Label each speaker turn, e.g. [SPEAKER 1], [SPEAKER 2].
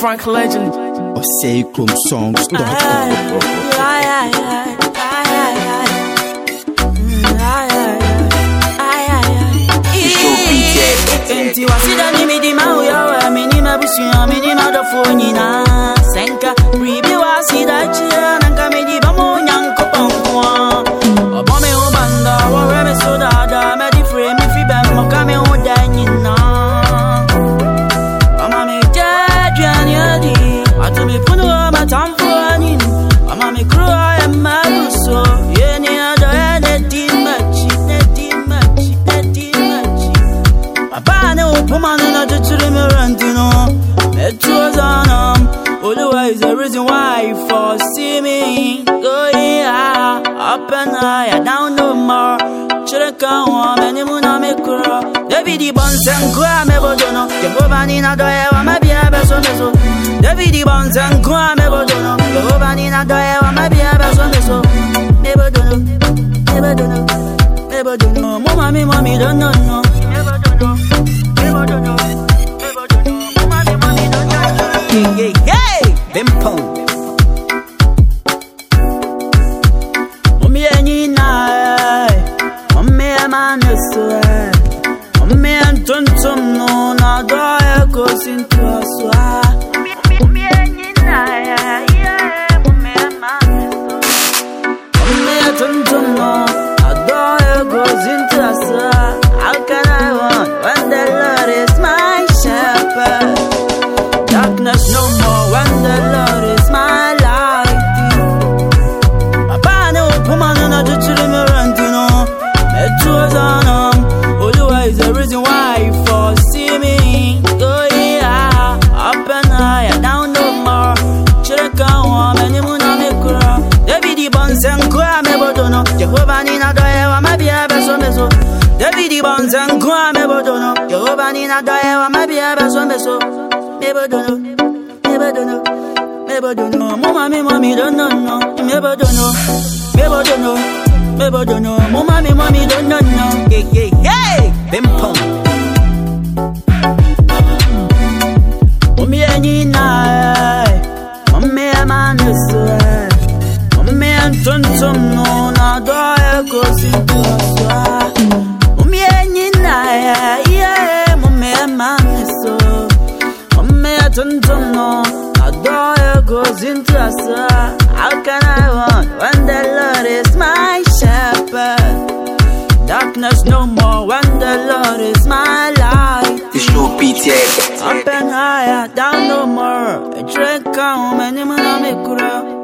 [SPEAKER 1] Frank Legend.
[SPEAKER 2] Or say Chrome songs.
[SPEAKER 3] Aye, aye, aye. Mm, aye, aye, aye. Abane upumanu na tuchuri me rentino Metro zanam Oluwa is the reason why you foresee me Go yeah Up and high down no more. Chireka wa meni muna me kura David Bonsen kwa me bodono Jehova ni na doye wa mabia beso meso David Bonsen kwa me bodono Jehova ni na doye wa mabia beso meso Me bodono Me bodono Me bodono Mo mami mami don't know Me Yeah yeah Bimpong Mummy nyina Mummy amaneso Mummy antontom no na doya kosintu aswa Jehovah ni na doye wa mabia beso meso David Bonsen kwa me bodono. Jehovah ni na doye wa mabia beso meso Me bodono Me bodono Me bodono. Mo mami mami don't know no. Me bodono Me bodono Me bodono. Mo mami mami don't know no. Yeah yeah yeah. Bimpong Mummy No na doye kosintu aswa Mummy nyina yeah Mummy amaneso Mummy antontom no na doye kosintu aswa How can I want when the Lord is my shepherd Darkness no more when the Lord is my light
[SPEAKER 4] It's your PTX.
[SPEAKER 3] up and higher, down no more. A drink come, and you me kura.